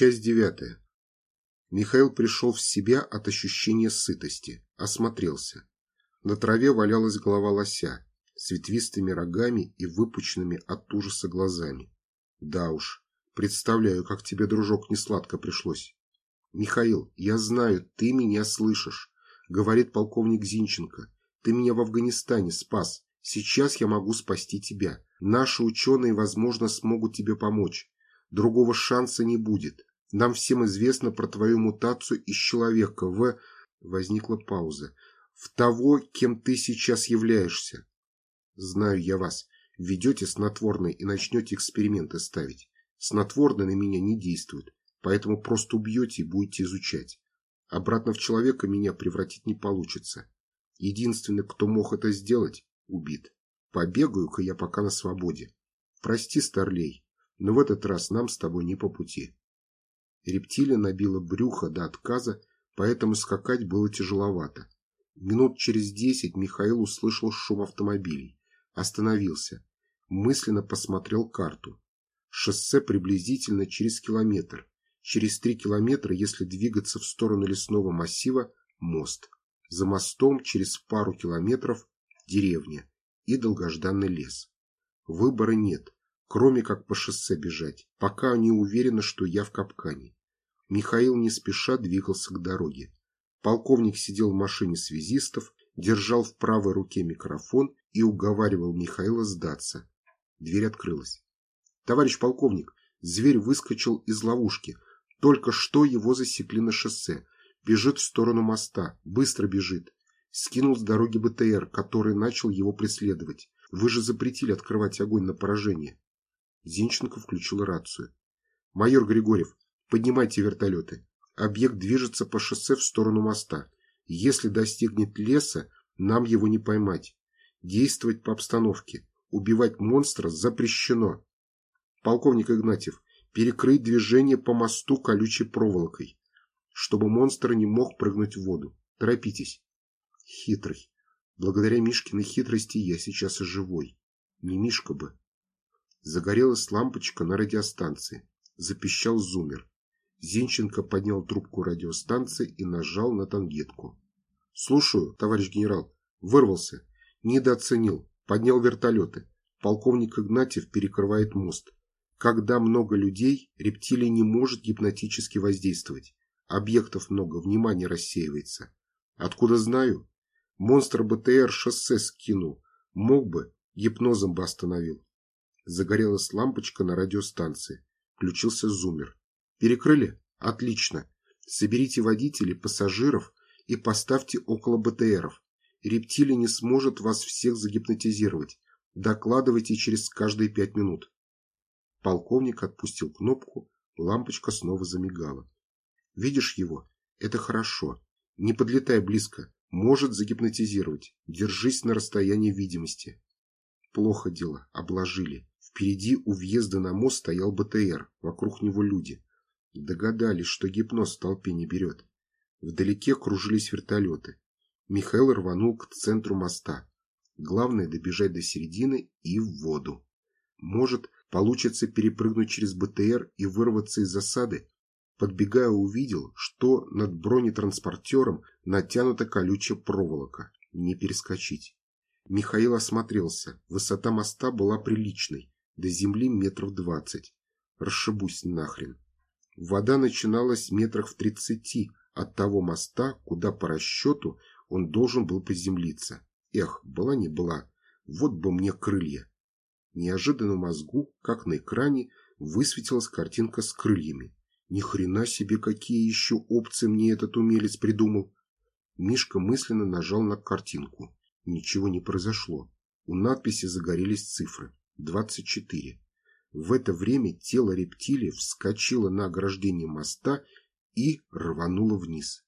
Часть девятая. Михаил пришел в себя от ощущения сытости, осмотрелся. На траве валялась голова лося с ветвистыми рогами и выпученными от ужаса глазами. Да уж, представляю, как тебе, дружок, несладко пришлось. Михаил, я знаю, ты меня слышишь, говорит полковник Зинченко. Ты меня в Афганистане спас. Сейчас я могу спасти тебя. Наши ученые, возможно, смогут тебе помочь. Другого шанса не будет. Нам всем известно про твою мутацию из человека в... Возникла пауза. В того, кем ты сейчас являешься. Знаю я вас. Ведете снотворное и начнете эксперименты ставить. Снотворное на меня не действует, поэтому просто убьете и будете изучать. Обратно в человека меня превратить не получится. Единственный, кто мог это сделать, убит. Побегаю-ка я пока на свободе. Прости, Старлей, но в этот раз нам с тобой не по пути. Рептилия набила брюхо до отказа, поэтому скакать было тяжеловато. Минут через десять Михаил услышал шум автомобилей. Остановился. Мысленно посмотрел карту. Шоссе приблизительно через километр. Через три километра, если двигаться в сторону лесного массива, мост. За мостом через пару километров деревня и долгожданный лес. Выбора нет кроме как по шоссе бежать, пока не уверена, что я в капкане. Михаил не спеша двигался к дороге. Полковник сидел в машине связистов, держал в правой руке микрофон и уговаривал Михаила сдаться. Дверь открылась. «Товарищ полковник, зверь выскочил из ловушки. Только что его засекли на шоссе. Бежит в сторону моста. Быстро бежит. Скинул с дороги БТР, который начал его преследовать. Вы же запретили открывать огонь на поражение. Зинченко включил рацию. «Майор Григорьев, поднимайте вертолеты. Объект движется по шоссе в сторону моста. Если достигнет леса, нам его не поймать. Действовать по обстановке. Убивать монстра запрещено. Полковник Игнатьев, перекрыть движение по мосту колючей проволокой, чтобы монстр не мог прыгнуть в воду. Торопитесь. Хитрый. Благодаря Мишкиной хитрости я сейчас и живой. Не Мишка бы. Загорелась лампочка на радиостанции. Запищал зумер. Зинченко поднял трубку радиостанции и нажал на тангетку. «Слушаю, товарищ генерал. Вырвался. Недооценил. Поднял вертолеты. Полковник Игнатьев перекрывает мост. Когда много людей, рептилия не может гипнотически воздействовать. Объектов много, внимание рассеивается. Откуда знаю? Монстр БТР шоссе скинул. Мог бы, гипнозом бы остановил. Загорелась лампочка на радиостанции. Включился зумер. Перекрыли? Отлично. Соберите водителей, пассажиров и поставьте около БТРов. Рептилия не сможет вас всех загипнотизировать. Докладывайте через каждые пять минут. Полковник отпустил кнопку, лампочка снова замигала. Видишь его? Это хорошо. Не подлетай близко. Может загипнотизировать. Держись на расстоянии видимости. Плохо дело. Обложили. Впереди у въезда на мост стоял БТР, вокруг него люди. Догадались, что гипноз в толпе не берет. Вдалеке кружились вертолеты. Михаил рванул к центру моста. Главное добежать до середины и в воду. Может, получится перепрыгнуть через БТР и вырваться из засады? Подбегая, увидел, что над бронетранспортером натянута колючая проволока. Не перескочить. Михаил осмотрелся. Высота моста была приличной до земли метров двадцать. Расшибусь нахрен. Вода начиналась метрах в тридцати от того моста, куда по расчету он должен был приземлиться. Эх, была не была, вот бы мне крылья. Неожиданно в мозгу, как на экране, высветилась картинка с крыльями. Ни хрена себе, какие еще опции мне этот умелец придумал. Мишка мысленно нажал на картинку. Ничего не произошло. У надписи загорелись цифры. 24. В это время тело рептилии вскочило на ограждение моста и рвануло вниз.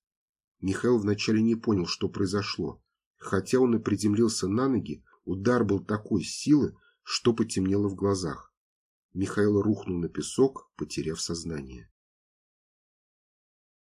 Михаил вначале не понял, что произошло. Хотя он и приземлился на ноги, удар был такой силы, что потемнело в глазах. Михаил рухнул на песок, потеряв сознание.